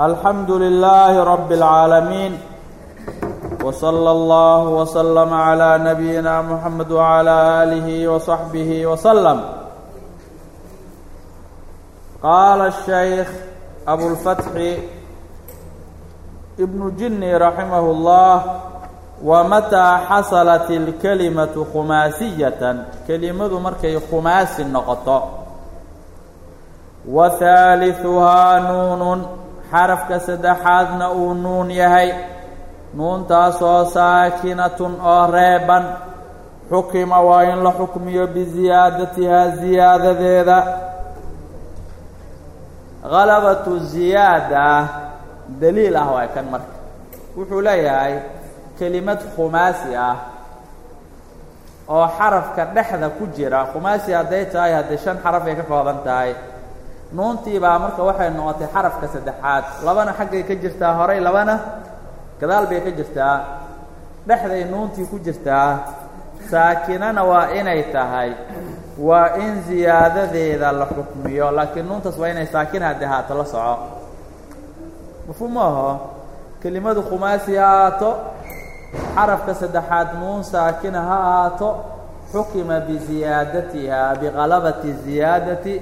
الحمد لله رب العالمين وصلى الله وسلم على نبينا محمد وعلى آله وصحبه وسلم قال الشيخ أبو الفتح ابن جني رحمه الله ومتى حصلت الكلمة خماسية كلمة مركي خماس النقطة وثالثها نون xarafka saddexaadna uu nuun yahay. Nuuntaasoo saakinatun oo reeban. Xukima waa in la xukmiyo biziyaadatihaa ziyaadadeeda. Galabatu ziyaada daliil ah waa kan marka. Wuxuu leeyahay kelimad khumaasi ah oo xarafka dhexda ku jira. Khumaasi hadday tahay haddii shan xaraf ay ka kooban tahay nuuntii baa marka waxay noqotay xarafka saddexaad. Labana xaggay ka jirtaa horay labana gadaal bay ka jirtaa. Dhexday nuuntii ku jirtaa. Saakinana waa inay tahay waa in ziyaadadeeda la xukmiyo laakiin nuuntaas waa inay saakina haddi haato la soco. Mafhuum aho kelimadu khumaasi ha ahaato xarafka saddexaad nuun saakina ha ahaato xukima biziyaadatiha biqalabati ziyaadati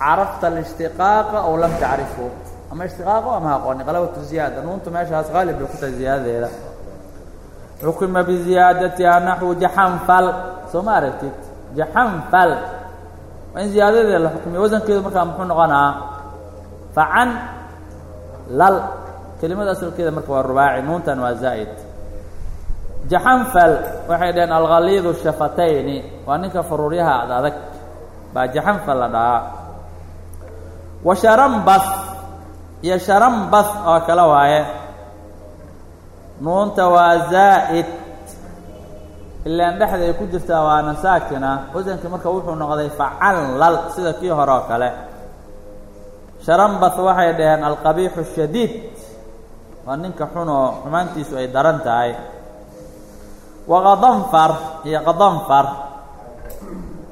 carafta alishtiqaaqa ow lam tacrifu ama ishtiqaaqo ama aqooni qalabatu ziyaada nuuntu meeshaas qaalib bay ku tahay ziyaadadeeda xukima biziyaadatiha naxwu jaxanfal soo ma aragtid jaxanfal waa in ziyaadadeeda la xukmiyo wasankeedu markaa muxuu noqonaa facan lal kelimada asalkeeda marka waa rubaaci nuuntan waa zaa'id jaxanfal waxay dhaheen alghaliidu shafatayni waa ninka faruuryaha ad adag baa jaxanfal la dhahaa wa sharambas. Iyo sharambas oo kale waaye. Nuunta waa zaa'id. Ilaan dhexda ay ku jirtaa waana saakina wasankii marka wuxuu noqday facallal sida kii hore oo kale. Sharambas waxay dhaheen alqabiixu shadiid. Waa ninka xunoo xumaantiisu ay daran tahay. Wa qadanfar iyo qadanfar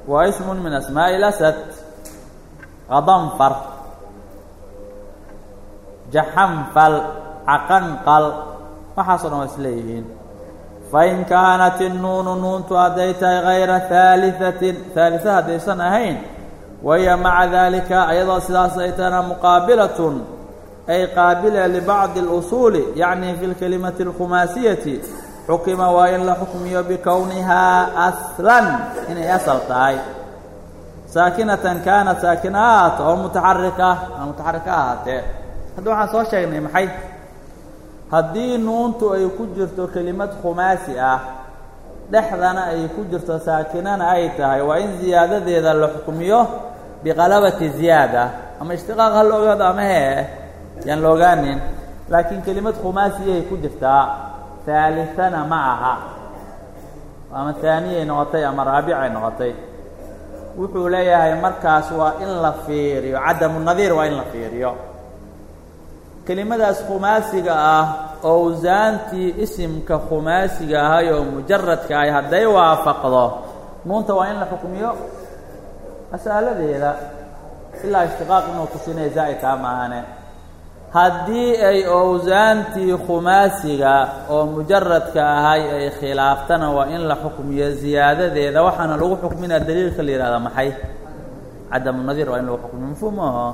waa ismun min asmaa'i lasad qadanfar jaxanfal caqanqal waxaasoo dhan waa is leeyihiin. Fain kaanat innuunu nuuntu hadday tahay hayra haaliatin haalisa haddaysan ahayn wahiya maca daalika ayadoo sidaas ay tahana muqaabilatun ay qaabila libacdi اlusuuli yacni fi lkelimati اlkhumaasiyati xukima waa in la xukmiyo bikownihaa aslan inay asal tahay. Saakinatan kaanat saakina oo mutaxarika a mutaxarika ahaatee hadda waxaan soo sheegnay maxay? Haddii nuuntu ay ku jirto kelimad khumaasi ah dhexdana ay ku jirto saakinana ay tahay waa in ziyaadadeeda la xukmiyo biqalabati ziyaada. Ama ishtiqaaq ha la ama hee yaan la ogaanin. Laakiin kelimad khumaasiyay ku jirtaa haalisana ma aha. Ama haaniyay noqotay ama raabicay noqotay. Wuxuu leeyahay markaas waa in la fiiriyo cadamu nadiir waa in la fiiriyo kelimadaas khumaasiga ah owsaantii isimka khumaasiga ahay oo mujaradka ahy hadday waafaqdo. Nuunta waa in la xukmiyo mas'aladeeda ilaa ishtiqaaq inuu tusinaya zaa'idkaa maahane. Haddii ay owsaantii khumaasiga oo mujaradka ahay ay khilaaftana waa in la xukmiyo ziyaadadeeda waxaana lagu xukminaa daliilka la yihahda maxay? Cadamu waa in lagu xukmiyo mafhuum aho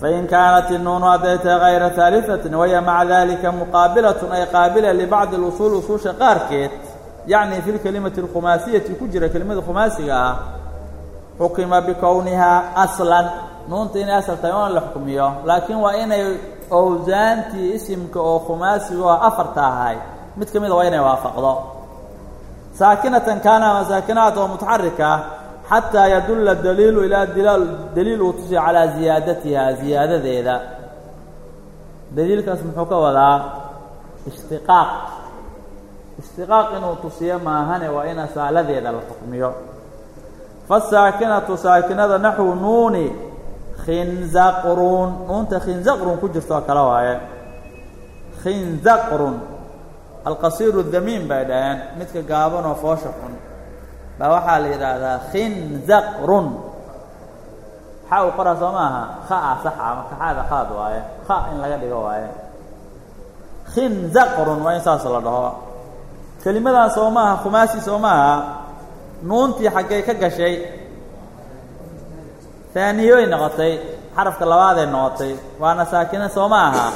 fain kaanat innuunu hadday tahay hayra haaliatin wahiya maca dalika muqaabilatun ay qaabila libacdi اlusuul usuusha qaarkeed yacni fi lkelimati اlkhumaasiyati ku jira kelimada khumaasiga ah xukima bikownihaa aslan nuunta inay asal tahay oona la xukmiyo laakiin waa inay owsaantii isimka oo khumaasiga oo afarta ahay mid ka mida waa inay waafaqdo saakinatan kaana ama oo mutaxarika xataa yadulla daliilu ilaa daliil uu tusiyo calaa ziyaadatiha ziyaadadeeda daliilkaas muxuu ka wadaa ishtiqaaq ishtiqaaq inuu tusiyo maahane waa in asaaladeeda la xukmiyo fasaakinatu saakinada naxwu nuuni khinzaqrun nuunta khinzaqrun ku jirto oo kale waaye khinzaqrun alqasiiru damiin bay dhaheen midka gaaban oo foosha xun baa waxaa la yidhaahdaa khinzaqrun xa u qoraa soo maaha khaa saxa marka xaada qaad waaye. Kha in laga dhigo waaye. Khinzaqrun waa in saas la dhaho. Kelimadan soo maaha khumaasi soo maaha nuuntii xaggay ka gashay haaniyoy noqotay xarafka labaaday noqotay waana saakina soo ma aha.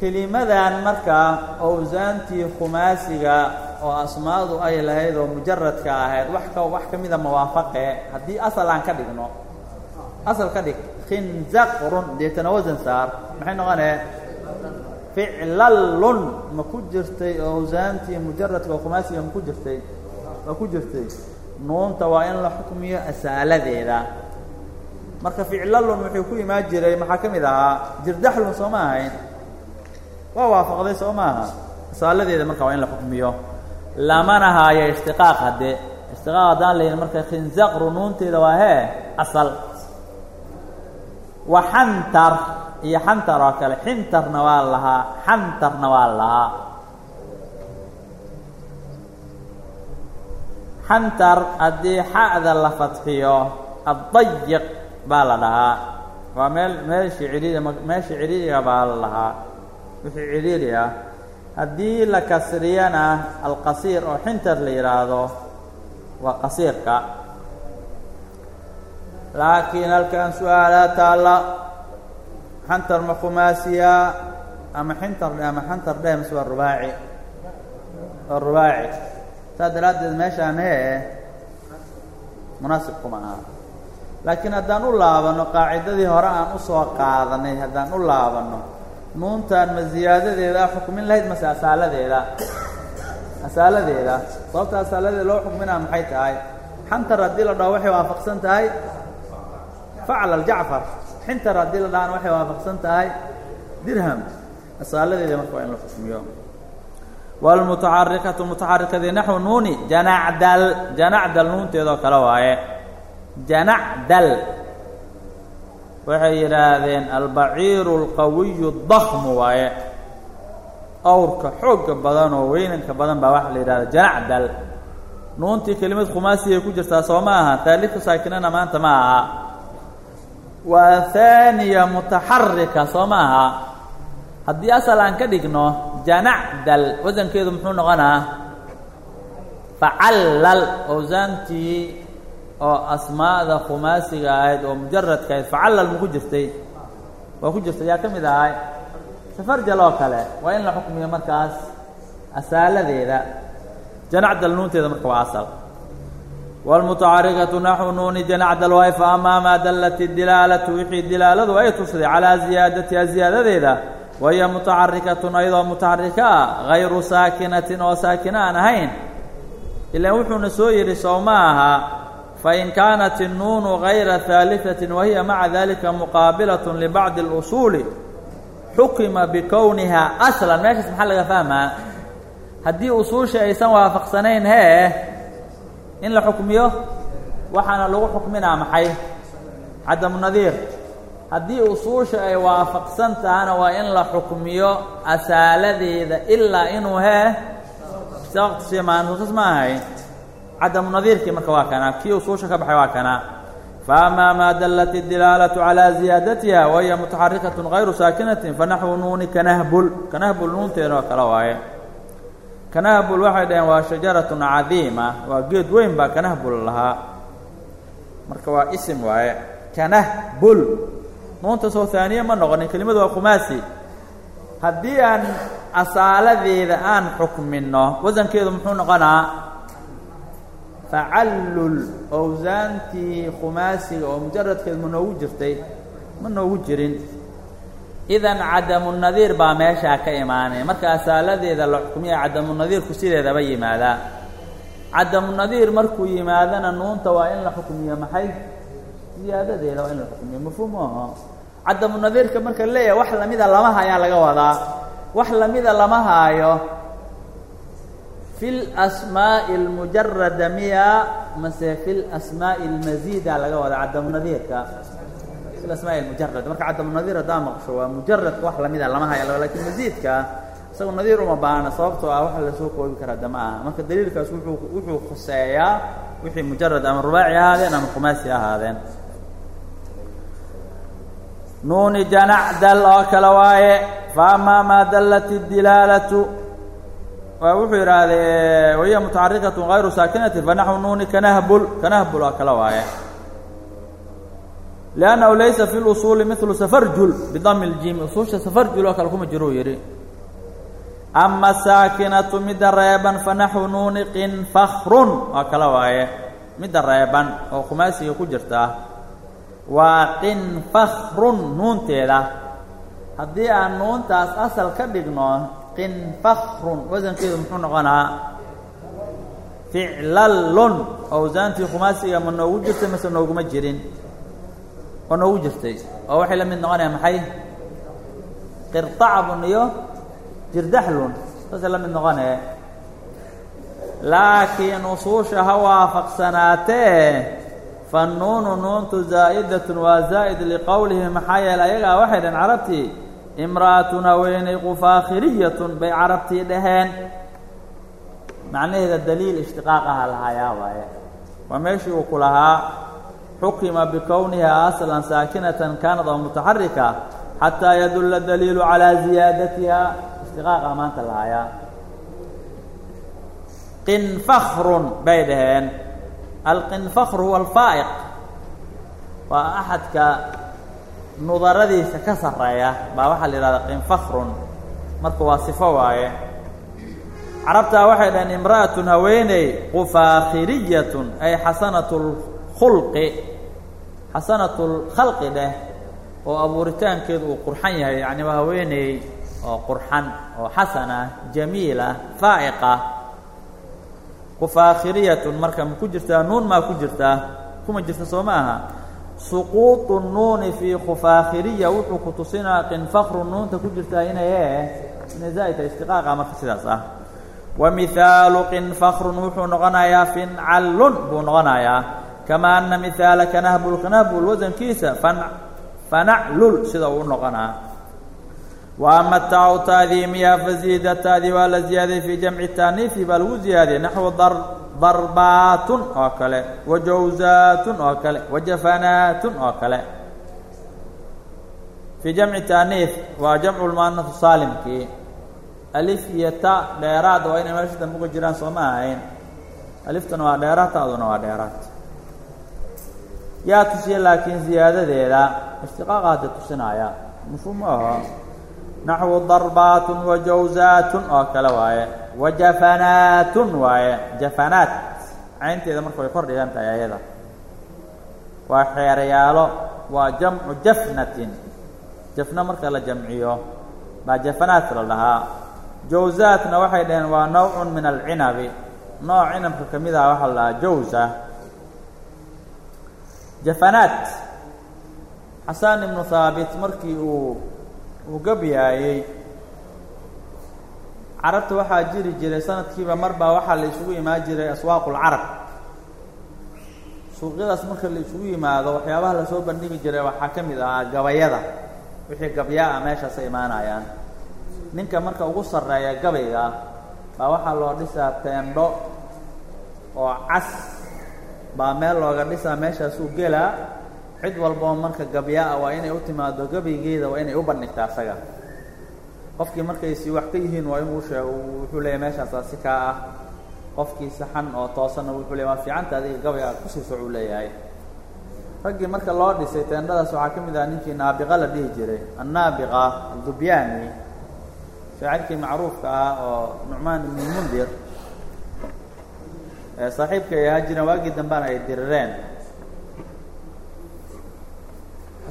Kelimadan markaa owsaantii khumaasiga oo asmaadu ay lahayd oo mujaradka ahayd wax ka wax ka mida mawaafaqe. Haddii asal aan ka dhigno asal ka dhig khinzaqrun deetana wasan saar maxay noqonee? Ficlallun ma ku jirtay owsaantii mujaradka oo khumaasiga ma ku jirtay? Ma ku jirtay. Nuunta waa in la xukmiyo asaaladeeda. Marka ficlallun wuxuu ku imaan jiray maxaa ka mid ahaa? Jirdaxlun soo ma ahayn. Waa waafaqday soo maaha asaaladeeda marka waa in la xukmiyo lamana haayo ishtiqaaq hadde. Ishtiqaaq haddaan layihin marka khinzaqru nuunteeda waa hee asal. Wa xantar iyo xantar oo kale. Xintarna waa lahaa xantarna waa lahaa. Xantar haddii xa'da la fadxiyo addayiq baa la dhahaa. Waa meel meeshii ciriiri meesha ciriiriga baa la dhahaa wixii ciriiri ah haddii la kasriyana alqasiir oo xintar la yidhaahdo waa qasiirka. Laakiin halkan su'aalaa taalla xantar ma khumaasiya ama xintar ama xantar dhe mase waa rubaaci. Waa rubaaci. Saas daraaddeed meeshaan hee munaasib kuma aha. Laakiin haddaan u laabanno qaacidadii hore aan u soo qaadanay haddaan u laabanno nuuntan ma ziyaadadeeda xukmin lahayd mase asaaladeeda asaaladeeda. Sababta asaaladeeda loo xukminaa maxay tahay? Xantar haddii la dhaho waxay waafaqsan tahay? Facla jacfar. Xintar haddii la dhahana waxay waafaqsan tahay? Dirham. Asaaladeeda marka waa in la xukmiyo. Wاlmutaxarikatu mutaxarikadii naxو nuuni janacdal janacdal nuunteedoo kale waaye. Janacdal waxay yidhaahdeen albaciiru alqawiyu dakmu waaye. Awrka xoogga badan oo weynanka badan baa waxaa la yidhahda janacdal nuuntii kelimad khumaasiyay ku jirtaa soo ma aha taalifka saakinana maanta ma aha. Waa haaniya mutaxarika soo ma aha. Haddii asal aan ka dhigno janacdal wasankeedu muxuu noqonaa? Facallal owsaantii oo asmaada khumaasiga ahayd oo mujaradka ahayd facallal ma ku jirtay. Waa ku jirtay yaa ka mid ahay. Safarjal oo kale waa in la xukmiyo markaas asaaladeeda. Janacdal nuunteeda marka waa asal. Wاlmutacarikatu naxو nuuni janacdal waay faama maa dallat dilaalatu wixii dilaaladu ay tusday calaa ziyaadatiha ziyaadadeeda wahiya mutacarikatun ayadoo mutacarika ah gayru saakinatin oo saakina aan ahayn. Ilaan wuxuuna soo yidhi sow aha fain kaanat الnuunu gayra haaliثaةi wahiya maca dalika muqaabilaة libacdi اlusuuli xukima bikowniha aslan meeshaas maxaa laga fahmaa haddii usuusha aysan waafaqsanayn hee in la xukmiyo waxaana lagu xukminaa maxay cadamu nadiir haddii usuusha ay waafaqsan tahana waa in la xukmiyo asaaladeeda ilaa inuu hee waqtishimaansusas ma ahayn cadamu nadiirkii marka waa kana kii usuusha ka baxay waa kana faama maa dallat idilaalatu calaa ziyaadatiha wahiya mutaxarikaة gayru saakinatin fanaxwu nuuni kanahbul kanahbul nuunteeda oo kale waaye kanahbul waxay dhaheen waa shajaratun cadiima waa geed weyn baa kanahbul lahaa marka waa isim waaye kanahbul nuunta soo haaniye ma noqonin kelimadu waa khumaasi haddii aan asaaladeeda aan xukminno wasankeedu muxuu noqonaa facallul owsaantii khumaasiga oo mujaradkeed ma noogu jirtay ma noogu jirin. Idan cadamunadiir baa meeshaa ka imaanaya marka asaaladeeda la xukmiya cadamunadiirku sideedaba yimaadaa. Cadamunadiir markuu yimaadana nuunta waa in la xukmiyo maxay? Ziyaadadeeda waa in la xukmiyo mafhuum aho cadamunadiirka marka leeyahay wax lamida lama hayaa laga wadaa. Wax lamida lama haayo fi lasmaa'i almujarada miya mase fi lasmaa'i almasiida laga wadaa cadamunadiirka fi lasmaa'i almujarad marka cadamunadiir haddaa maqsho waa mujaradka wax lamida lama haya laakiin masiidka isagoo nadiir uma baana sababtoo ah waxa la soo koobi karaa dama aha. Marka daliilkaas wuxuu khuseeyaa wixii mujarad ama rubaaci ahaadeen ama khumaasi ahaadeen. Nuuni janacdal oo kale waaye fa maa dallat اdilaalatu wuxuu yidhaahday wahiya mutaxarikaة غayru saakinati fanaxو nuuni kanahbul kanahbul oo kale waaye لأnnahu laysa fi اlusuuli miثlu safarjul bidami اljiim usuusha safarjul oo kale kuma jiruu yidhi ama saakinatu midda reeban fanaxو nuuni qinfakrun oo kale waaye midda reeban oo khumaasiga ku jirta waa qinfakrun nuunteeda haddii aan nuuntaas asal ka dhigno qinfakrun wasankeedu muxuu noqonaa ficlallun awsaantii khumaasiga ma noogu jirtay mase nooguma jirin. Oo noogu jirtay. Oo waxay la mid noqonaya maxay? Qirtacbun iyo jirdaxlun saasay la mid noqonee. Laakiin usuusha ha waafaqsanaatee fannuunu nuuntu zaa'idatun waa zaa'id liqowlihi maxaa yeele ayagaa waxay dhaheen carabtii imra'atun haweeney qufaakhiriyatun bay carabtii dhaheen. Macnaheeda daliil ishtiqaaqaha lahayaa waaye. Waa meeshii uu ku lahaa xukima bikowniha aslan saakinatan kaanad oo mutaxarika xataa yadulla daliilu calaa ziyaadatiha. Ishtiqaaqa maanta lahayaa. Qinfakrun bay dhaheen. Alqinfakru huwa alfaa'iq waa axadka nudaradiisa ka sarreeya baa waxaa la yidhahdaa qinfakrun marka waa sifo waaye. Carabtaa waxay dhaheen imra'atun haweeney qufaakhiriyatun ay xasanatu lkhulqi xasanatu lkhalqi dheh oo abuuritaankeedu uu qurxan yahay. Yacni waa haweeney oo qurxan oo xasana jamiila faa'iqa. Qufaakhiriyatun marka ma ku jirtaa nuun maa ku jirtaa? Kuma jirta soo ma aha suquuطu nuuni fii khufaakhiriya wuxuu ku tusinaa qinfakru nuunta ku jirtaa inay e inay zaa'idta ishtiqaaqa marka sidaas ah. Wa mihaalu qinfakrun wuxuu noqonayaa fincallun buu noqonayaa. Kamaa ana mihaala kanahbul kanahbul wasankiisa fan fanaclul sida uu u noqonaa. Wa ama taacu taadiimiya faziida taadi waa la ziyaaday fii jamci taaniifi baa lagu ziyaadiyey naxwu dar darbaatun oo kale. Wa jawzaatun oo kale. Wa jafanaatun oo kale. Fii jamci taaniif waa jamcu lmuanafu saalimkii alif iyo ta dheeraad waa inay meesha dambe uga jiraan soo ma ahayn. Aliftuna waa dheeraad ta'duna waa dheeraad. Yaa tusiya laakiin ziyaadadeeda ishtiqaaqa hadda tusinaya. Mafhuum ma aho naxwu darbaatun wa jawzaatun oo kale waaye wa jafanaatun waaye jafanaat. Caynteeda marka way kor dhigan tahay ayada waa xeerayaalo waa jamcu jafnatin. Jafna marka la jamciyo baa jafanaat la dhahaa jawzaatna waxay dhaheen waa nawcun min alcinabi. Nooc cinabka ka mid ah waxaa la dhahaa jawza. Jafanaat. Xasan ibnu haabit markii uu uu gabyaayey carabta waxaa jiri jiray sanadkiiba mar baa waxaa la isugu imaan jiray aswaaqu lcarab suuqyadaas marka la isugu yimaado waxyaabaha la soo bandhigi jiray waxaa ka mid ahaa gabayada. Wixii gabyaa ah meeshaasay imaanayaan. Ninka marka ugu sarreeya gabayga baa waxaa loo dhisaa teendho oo cas. Baa meel looga dhisaa meeshaasuu gelaa. Cid walboo marka gabyaa-a waa inay u timaado gabaygeeda waa inay u bandhigtaa isaga qofkii markaysi wax ka yihiin waa inuu sheego wuxuu leeyahy meeshaasaa si kaa ah. Qofkii saxan oo toosanna wuxuu leeyahy waa fiicanta adiga gabayga ku sii socuu leeyahay. Raggii marka loo dhisay teendhadaas waxaa ka mid ah ninkii naabiqa la dhihi jiray annaabiqa aldubyaani shaacirkii macruufka ah oo nucmaan ibnu mundir. Ee saaxiibka ay ahaa jireen waagii dambena ay dirireen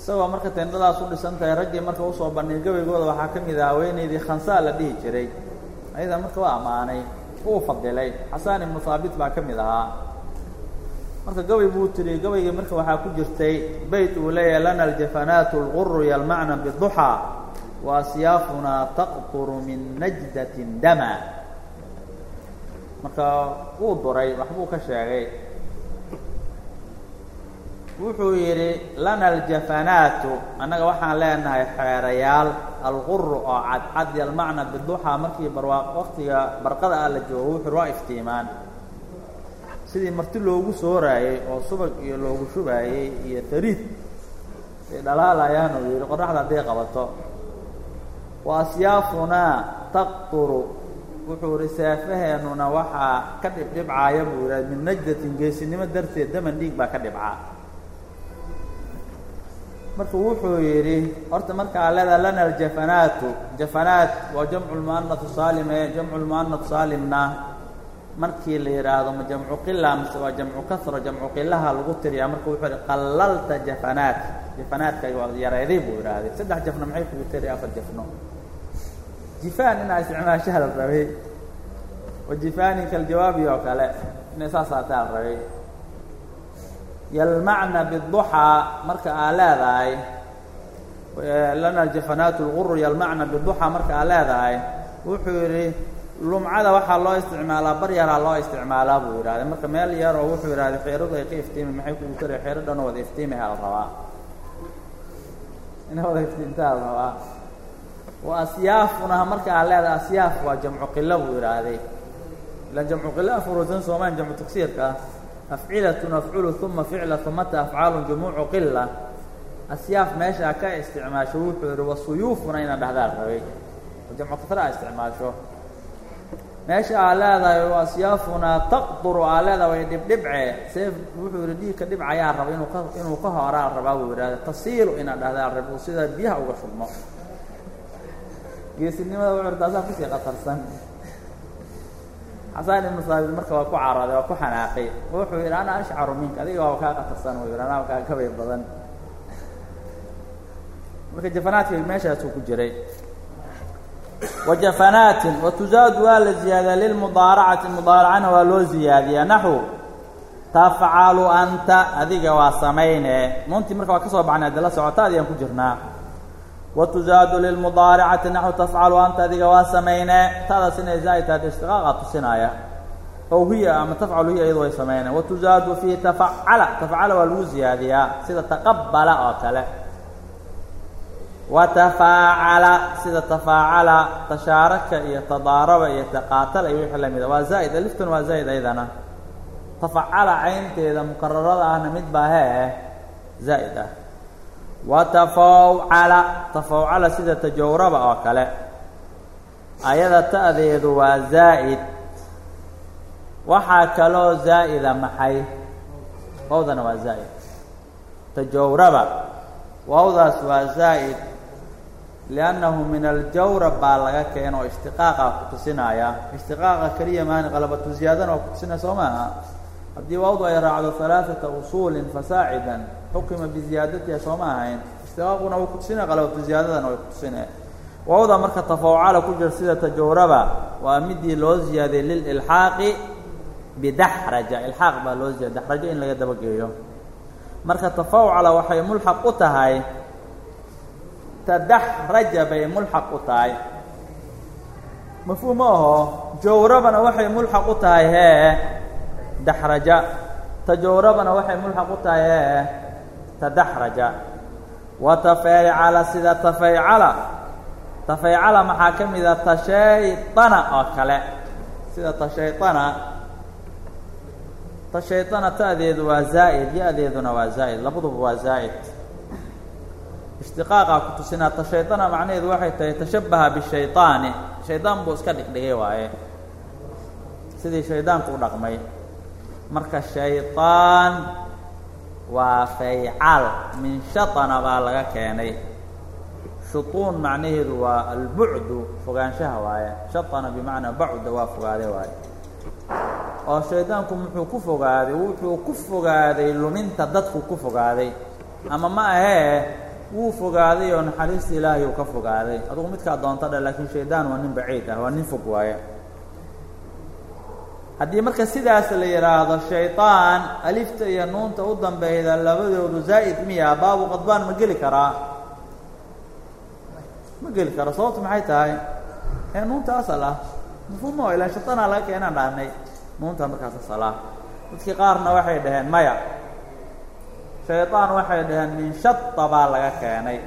isagoo marka teendhadaas u dhisan tahay raggii marka u soo bandhigay gabaygooda waxaa ka mid ah haweenaydii khansaa la dhihi jiray. Ayada marka waa ammaanay uu fadilay. Xasaan ibnu haabit baa ka mid ahaa. Marka gabay buu tiriyey gabaygii marka waxaa ku jirtay beyt uu leeyahay lana aljafanaatu اlguru yalmacna biduxaa wa asyaafunaa taqturu min najdatin dama. Marka wuu duray waxbuu ka sheegay wuxuu yidhi lana aljafanaatu. Annaga waxaan leenahay xeerayaal alguru oo cadcad yalmacna biduxaa markii barwaaq waktiga barqada ah la joogo wuxuu waa iftiimaan. Sidii marti loogu sooraayey oo subag iyo loogu shubaayey iyo tariid ay dhalaalayaan uu yihi qoraxda hadday qabato. Wa asyaafunaa taqturu. Wuxuu ihi seefaheenuna waxaa ka dhibdhibcaaya buu yidhaha min najdatin geesinimo darteed daman dhiig baa ka dhibcaa marka wuxuu yidhi horta markaa leeda lana aljafanaatu jafanaat waa jamcu lmu'anatu saalim ee jamcu lmu'anatu saalimna. Markii la yidhaahdo ma jamcu qila mise waa jamcu kasro jamcu qilaha lagu tiriyaa marka wuxuu yihi qallalta jafanaat jafanaadka waa yareeday buu yidhaahday. Saddex jafno maxay kugu tiri afar jafno? Jifaan inaa isticmaashaha la rabay. Wa jifaanin kaljawaabi oo kale inay saasaataa la rabay yalmacna biduxaa marka aa leedahay lana jafanaat lguru yalmacna biduxaa marka aa leedahay wuxuu yidhi lumcada waxaa loo isticmaalaa bar yaraa loo isticmaalaa buu yidhahday marka meel yar wuxuu yidhahday xeeradu ka iftiimi maxay kugu tari xeero wada iftiimiha la rabaa. Ina wada iftiimtaa la rabaa. Wa asyaafunaha marka aa leedahay asyaaf waa jamcu qilo buu yidhaahday. Ilan jamcu qilo afurusan soomaan jamcu tagsiirka afcilatun afculu uma ficla umata afcaalun jumuucu qila asyaaf meeshaa ka isticmaasho wuxuu yihi wasuyuufuna inaan dhahdaa rabay. Jamcu kasra a isticmaasho. Meesha aa leedahay asyaafunaa taqduru aa leedahay way dhibdhibce. Seef wuxuu yihi dhiigka dhibcayaa raba inuu ka inuu ka horaa rabaa buu yidhahda tasiilu inaan dhahdaa rab uu sida biyaha uga shubmo geesinimada wuxuu taasaa ku sii qatarsan xasaan ibnu saabit marka waa ku carooday waa ku xanaaqay wuxuu yidhi ana ashcaru minka adiga waa kaa qatarsan uu yidhi anaa kaa kabay badan marka jafanaadka meeshaasuu ku jiray wajafanaatin watuzaadu waa la ziyaadiyaa lilmudaaracati mudaaracana waa loo ziyaadiyaa naxu tafcalu anta adiga waa samayne nuuntii marka waa ka soo baxnay adala socota adiyaan ku jirnaa watuzaadu lilmudaaracati naxu tafcalu anta adiga waa samayne taadaas inay zaa'id tahay ishtiqaaqa tusinaya ow hiya ama tafcalu hiya iyadu way samayne watuzaadu fiihi tafacala tafacala waa lagu ziyaadiyaa sida taqabala oo kale watafaacala sida tafaacala tashaaraka iyo tadaaraba iyo taqaatala iyo wixii lamida waa zaa'id aliftan waa zaa'id aydana tafacala caynteeda mukararada ahna mid baa zaa'id ah watafawcala tafawcala sida tajawraba oo kale. Ayada ta'deedu waa zaa'id waxaa kaloo zaa'ida maxay? Wawdana waa zaa'id tajawraba waawdaas waa zaa'id liannahu min aljawrab baa laga keena oo ishtiqaaqa ku tusinaya ishtiqaaqa keliya maani qalabatu ziyaadana waa ku tusinaya soo maaha. Haddii waawdu ay raacdo halaaثata usuulin fasaacidan xukima biziyaadatiha soo ma ahayn ishtiqaaquna wuu ku tusinaya qalabatu ziyaadadana way ku tusinaya waawda marka tafawcala ku jir sida tajawraba waa midii loo ziyaadiyey lililxaaqi bidaxraja ilxaaq baa loo ziyadiy daxrajo in laga dabageeyo marka tafawcala waxay mulxaq u tahay tadaxraja bay mulxaq u tahay mafhuum aho jawrabana waxay mulxaq u tahay hee daxraja tajawrabana waxay mulxaq u tahay hee tadaxraja wa tafaycala sida tafaycala tafaycala maxaa ka mida tashayطana oo kale sida tashayطana tashayطana ta'deedu waa zaa'id ya-deeduna waa zaa'id labaduba waa zaa'id ishtiqaaqa ku tusinaa tashayطana macnaheedu waxay tahay tashabaha bishayطaani shaydaan buu iska dhigdhigay waaye sidii shaydaanku u dhaqmay marka shayطaan waa faycal min shaطana baa laga keenay shuطuun macnaheedu waa albucdu fogaanshaha waaye shaطana bimacnaa bacda waa fogaade waaye oo shaydaanku muxuu ku fogaaday wuxuu ku fogaaday luminta dadku ku fogaaday ama ma ahee wuu fogaaday oo naxariista ilaahay uu ka fogaaday adugu midkaa doonta dhe laakiin shaydaan waa nin baciid ah waa nin fog waaye haddii marka sidaas la yidhaahdo shayطaan alifta iyo nuunta u dambeyda labadoodu zaa'id miya baabu qadbaan ma geli karaa ma geli karo sababtu maxay tahay ee nuunta asal ah mafhuumo ilaan shayطaanaa laga keenaan dhahnay nuunta markaas asal ah dadkii qaarna waxay dhaheen maya shayطaan waxay dhaheen min shata baa laga keenay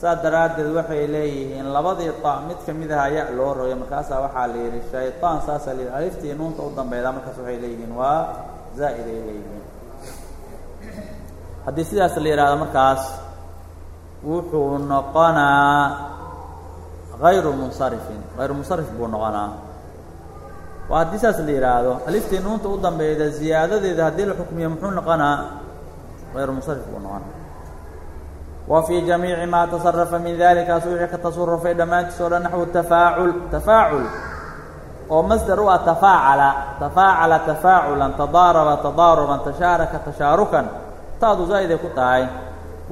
saas daraaddeed waxay leeyihiin labadii ta mid ka mid aha ya loo rogay markaasaa waxaa la yidhi shayطaan saasaa la yidhi aliftii nuunta u dambeydaa markaas waxay leeyihiin waa zaa'id ay leeyihiin. Haddii sidaas la yidhaahdo markaas wuxuu noqonaa hayru munsarifin hayru munsarif buu noqonaa. Waa haddii sidaas la yidhaahdo aliftii nuunta u dambeyda ziyaadadeeda haddii la xukmiyo muxuu noqonaa hayru munsarif buu noqonaa fii jamiici maa tasarafa min dalikaas wixii ka tasarufay dhammaantiis oo dhan naxwu tafaacul tafaacul oo masdar u ah tafaacala tafaacala tafaaculan tadaaraba tadaaruban tashaaraka tashaarukan taadu zaa'iday ku tahay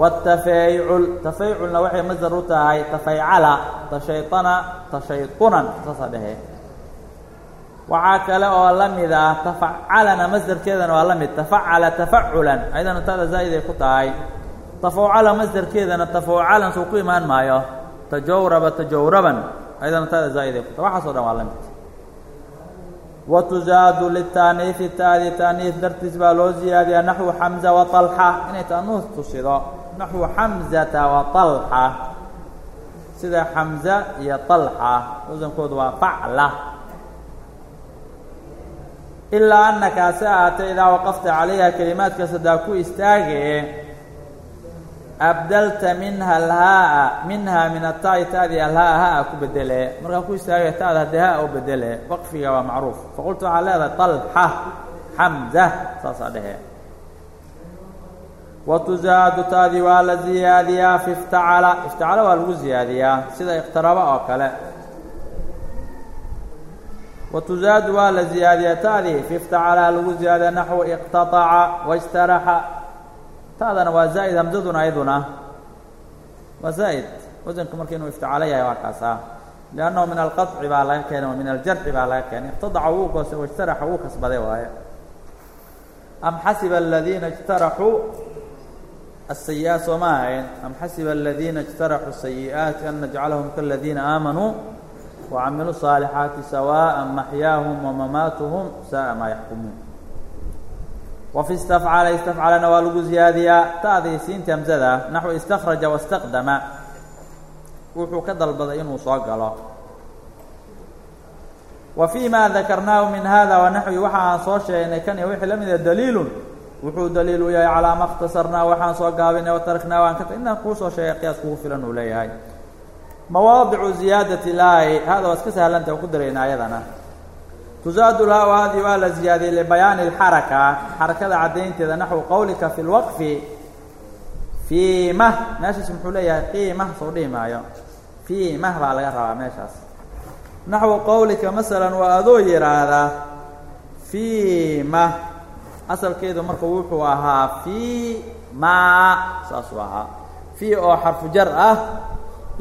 watafaycul tafayculna waxay masdar u tahay tafaycala tashayطana tashayطunan saasaa dhehe waxaa kale oo la mid ah tafacalana masdarkeedana waa la mid tafacala tafaculan ayadana taada zaa'iday ku tahay tafawcala masdarkeedana tafawcalan soo ku imaan maayo tajawraba tajawraban ayadana tada zaa'ida ku ta waxaasoo dhan waa la mid wa tuzaadu litaaniifi taadi taaniif dartiis baa loo ziyaadiyaa naxwu xamza wa alxa inay taanuus tusido naxwu xamzata wa alxa sida xamza iyo alxa wasankoodu waa facla ilaa annakaasi ahaatay idaa waqafta calayha kelimaadka sadaa ku istaagee abdalta minha alhaa minha min ataa'i ta'dii alhaa haa ku bedele. Markaa ku istaagaya ta'da haddii haa u bedele waqfiga waa macruuf. Faqultu waxaa leedahay طalxa xamza saasaa dhehe wa tuzaadu taadii waa la ziyaadiyaa fi iftacala. Iftacala waa lagu ziyaadiyaa sida iqtaraba oo kale. Wa tuzaadu waa la ziyaadiyaa ta'dii fi iftacala lagu ziyaadiya naxwu iqtaaca waاstaraxa ta'dana waa zaa'id hamzaduna ayaduna waa zaa'id wasanka marka inuu iftacalo yahay waa kaas ah liannahu min alqaطci baa laga keenay min aljarxi baa laga keenay iqtadaca wuu goose waاstaraxa wuu kasbaday waaye am xasiba aladiina اjtaraxuu السيئات soo ma ahayn أم xasiba الذiina اجتaraxuu السayiئaaتi an najcalahum kaالadiina aamanuu وcamiluu الصاalixaati sawاءa maxyaahum وmamaatuhum saءa maa yaxkumuun wafi istafcala istafcalana waa lagu ziyaadiyaa ta'dii siinta hamsada naxu istakraja wastaqdama wuxuu ka dalbaday inuu soo galo wa fii ma dakarnaahu min hada wanaxwi waxa aan soo sheegnay kan iyo wixii la mida daliilun wuxuu daliil u yahay calaa ma اkhtasarnaa waxaan soo gaabinay watariknaa waan ka inaan kuu soo sheegay qiyaas kugu filan uu leeyahay mawaadicu ziyaadati laayi hada waa iska sahlanta ku darayn ayadana tuzaadu lhaa hadi waa la ziyaadiyey libayaani اlxaraka xarakada caddaynteeda naxwu qowlika fi اlwaqfi fiimah meeshaas muxuu leeyahay qiimah soo dhihi maayo. Fiimah baa laga rabaa meeshaas. Naxwu qowlika masalan waa adoo yidhaahdaa fiima. Asalkeedu marka wuxuu ahaa fii maa saasuu ahaa. Fii oo xarfu jar ah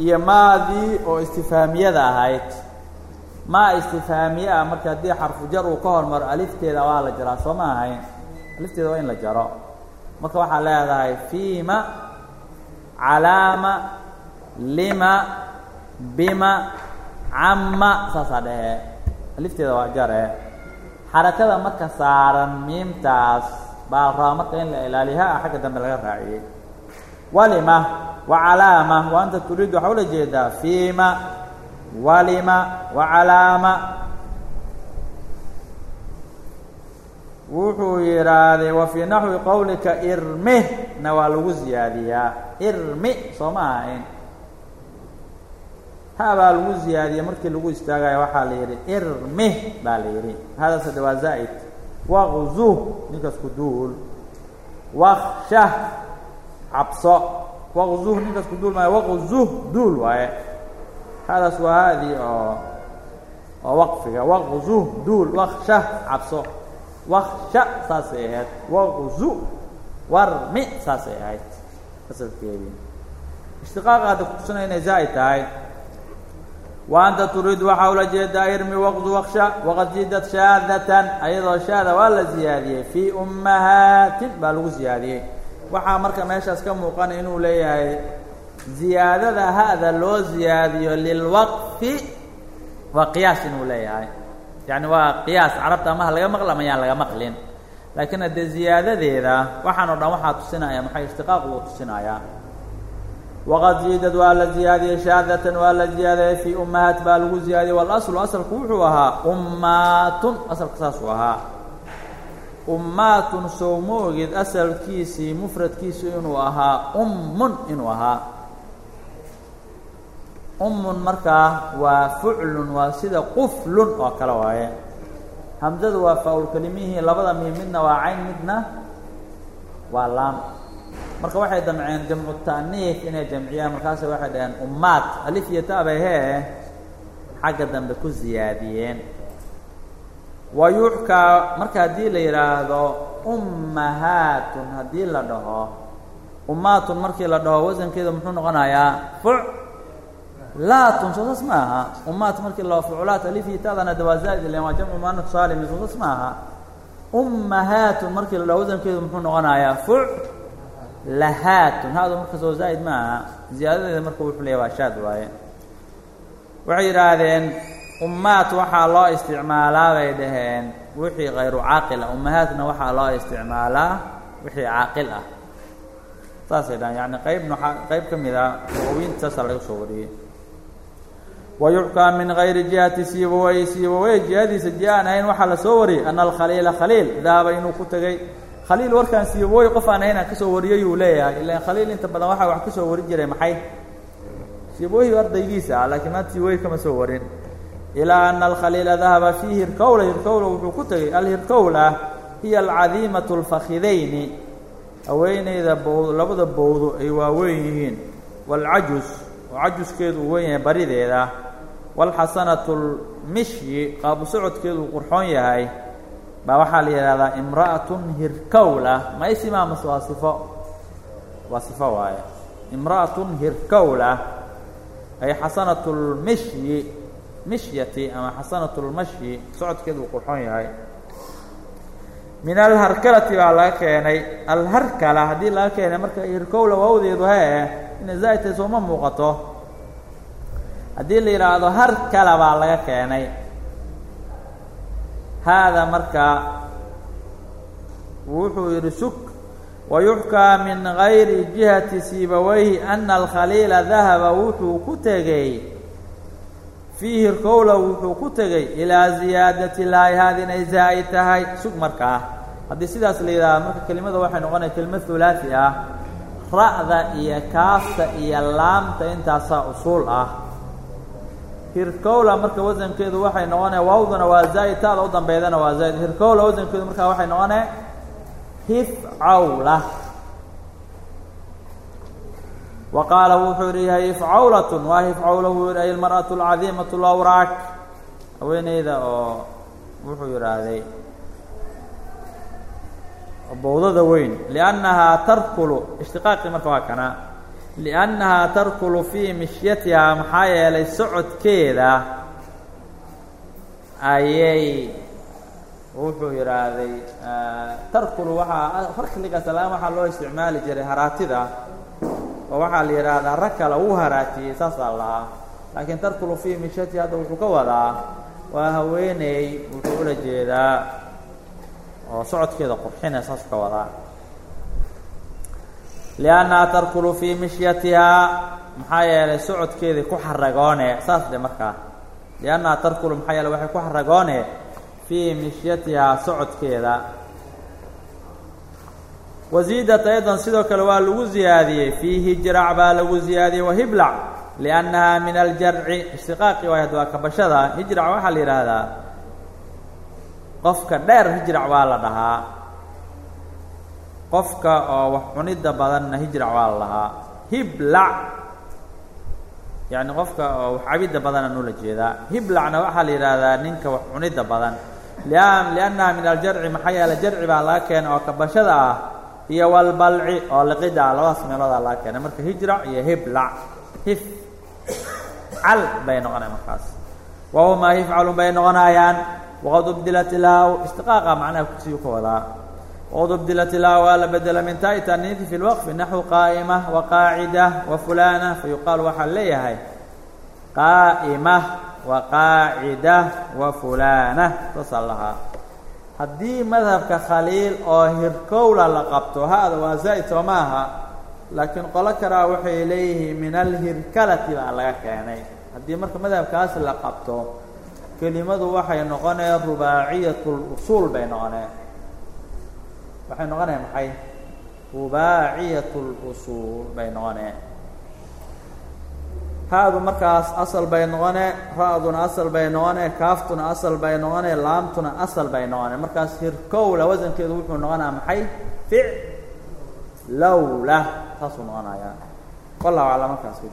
iyo maadii oo istifaamiyada ahayd maa istifaamiye ah marka haddii xarfu jar uu ka hormaro alifteeda waa la jaraa soo ma ahayn. Alifteeda waa in la jaro. Marka waxaa leedahay fiima calaama lima bima camma saasaa dhehe alifteeda waa jare. Xarakada marka saaran miimtaas baa rabaa marka in la ilaaliyo ha xagga dambe laga raaciyey walima wa calaama wa anta turiid waxaa ula jeedaa fiima walima wa calaama wuxuu yidhaahday wa fii naxwi qowlika irmihna waa lagu ziyaadiyaa. Irmi soo ma ahayn. Ha baa lagu ziyaadiyey markii lagu istaagayo waxaa la yidhi irmih baa la yidhi. Hadaas hade waa zaa'id. Waqzuh ninkaas ku duul. Duul maayo. Waqzuh duul waaye hadaas waa haadii oo oo waqfiga. Waqzuh duul wakshah cabso. Waksha saasay ahayd. Waqzu warmi saasay ahayd. Asalkeedii ishtiqaaqa hadda kutusina inay zaa'id tahay. Wa anta turiid waxaa ula jeedaa irmi waqdu waksha waqad ziidat shaadatan ayadoo shaada waa la ziyaadiyey. Fii ummahaatin baa lagu ziyaadiyey. Waxaa marka meeshaas ka muuqanay inuu leeyahay ziyaadada ha'da loo ziyaadiyo lilwaqfi waa qiyaas inuu leeyahay. Yacni waa qiyaas carabta amaha laga maqla mayaan laga maqlin. Laakiin haddee ziyaadadeeda waxaan o dhan waxaa tusinaya maxay ishtiqaaq uu tusinayaa? Waqad ziidad waa la ziyaadiyey shaadatan waa la ziyaadiyey fii ummahaat baa lagu ziyaadiyey. Walaslu asalku wuxuu ahaa ummaatun asalka saasuu ahaa. Ummaatun sow ma ogid asalkiisii mufradkiisu inuu ahaa ummun inuu ahaa ummun markaa waa fuclun waa sida quflun oo kale waaye. Hamzadu waa faa-ul kelimihii labada miim midna waa cayn midna waa laam. Marka waxay damceen jamcu ta'niif inay jamciyaan markaase waxay dhaheen ummaat. Alif iyo hee xagga dambe ku ziyaadiyeen. Wa yuxkaa marka haddii la yidhaahdo ummahaatun haddii la dhaho ummaatun markii la dhaho wasankeedu muxuu noqonayaa fuc laatun soo saas ma aha ummaat markii la fuculaat alif iyo ta'dana de waa zaa'id ilen waa jamcu muanaf saalim soo saas ma aha ummahaatun markii la dhaho wasankeedu muxuu noqonayaa fuc lahaatun haadu marka soo zaa'id ma aha ziyaadadeeda marka wuxuu leeyahy waa shaad waaye waxay yidhaahdeen ummaat waxaa loo isticmaalaa bay dhaheen wixii kayru caaqil ah ummahaatna waxaa loo isticmaalaa wixii caaqil ah saasay dhahan yani qaybna qayb ka mid a luqawiinta saasaa laga soo wariyey wa yuxkaa min gayri jihati siibawey siibawey jihadiisa jiha aan ahayn waxaa la soo wariyey ana alkhaliila khaliil dahaba inuu ku tegey khaliil warkaan siibawey qof aan ahayn aan ka soo wariyey uu leeyahay ilaan khaliil inta badan waxaa wax ka soo wari jiray maxay siibawey ardaygiisa ah laakiin maanta siibawey kama soo warin ilaa ana alkhaliila dahaba fii hirkowla hirkowla wuxuu ku tegey alhirkowla hiya alcadiimatu alfakidayni haweeneyda bowd labada bowdo ay waaweyn yihiin waalcajus oo cajuskeedu uu weyn yahay barideeda waalxasanatu lmishyi qaabu socodkeedu qurxoon yahay baa waxaa la yidhahdaa imra'atun hirkowla ma isimaa mase waa sifo waa sifo waaye imra'atun hirkowla ay xasanatu lmishyi mishyati ama xasanatu lmashyi socodkeedu qurxoon yahay min alharkalati baa laga keenay alharkala haddii laga keenay marka hirkowla waawdeedu hee inay zaa'idtahay sooma muuqato haddii la yidhaahdo harkala baa laga keenay. Haada marka wuxuu yidhi suk wayuxkaa min gayri jihati siibaweyhi ana alkhaliila dahaba wuxuu ku tegey. Fii hirkowla wuxuu ku tegey ilaa ziyaadati laayahaad inay zaa'id tahay. Sug markaa haddii sidaas la yidhahdo marka kelimada waxay noqonaya kelima hulaasi ah. Ra'da iyo kaafta iyo laamta intaasaa usuul ah hirkowla marka wasankeedu waxay noqonaya waawduna waa zaa'id taada u dambeydana waa zaa'id hirkowla wasankeedu markaa waxay noqonaya hifcawla wa qaala wuxuu yihi hifcawlatun waa hifcawla wuu yihi ay almar'atu alcadiimatu lawraak haweeneyda oo wuxuu yidhaahday bowdada weyn liannahaa tarkulu. Ishtiqaaqii marka waa kana liannahaa tarkulu fii mishyatihaa maxaa yeelay socodkeeda ayay wuxuu yidhaahday tarkulu waxaa farkligaas alaan waxaa loo isticmaali jiray haraatida. oo waxaa la yidhaahdaa rag kale uu haraatiyey saasaa lahaa. laakiin tarkulu fii mishyatiha hadda wuxuu ka wadaa waa haweeney wuxuu ula jeedaa oo socodkeeda qurxina saasuu ka wadaa liannahaa tarkulu fii mishyatihaa maxaa yeelay socodkeedii ku xaragoone saas dhe markaa liannahaa tarkulu maxaa yeeley waxay ku xaragoone fii mishyatihaa socodkeeda wasiidat aydan sidoo kale waa lagu ziyaadiyey fiihi jirac baa lagu ziyaadiyey wahiblac liannahaa min aljarci ishtiqaaqi waay had waa kabashada hijrac waxaa la yidhaahdaa qofka dheer hijrac waa la dhahaa qofka oo wax cunidda badanna hijrac waa la dhahaa hiblac yacni qofka oo wax cabidda badana noola jeedaa hiblacna waxaa la yidhaahdaa ninka wax cunidda badan. Liannaha min aljarci maxaa yeele jarci baa laga keenay oo kabashada ah iyo walbalci oo liqida ah labadaas meeloodaa laga keenay marka hijrac iyo hiblac hif. Cal bay noqonaya markaas. Wahumaa hifcalun bay noqonayaan. Waqad ubdilat ilaahu ishtiqaaqa macnaha kusiyu ka wadaa ilaahu waa la bedela min taai taniifi fi lwaqfi naxwu qaa'ima wa qaacida wa fulana fa yuqaalu waxaa leeyahay qaa'ima wa qaacida wa fulana saasaa lahaa haddii madhabka khaliil oo hirkowla la qabto ha-da waa zaa'id soo ma aha laakiin qolo kalaa waxay leeyihiin min alhirkalati baa laga keenay haddii marka madhabkaas la qabto kelimadu waxay noqoneen rubaaciyat lusuul bay noqoneen waxay noqonaya maxay? Rubaaciyat اlusuul bay noqonee ha-du markaas asal bay noqone ra-duna asal bay noqone kaaftuna asal bay noqone laamtuna asal bay noqone markaas hirkowla wasankeedu wuxuu noqonaya maxay? Fic lowla saasuu noqonayaa. Wallahu aclam markaas ka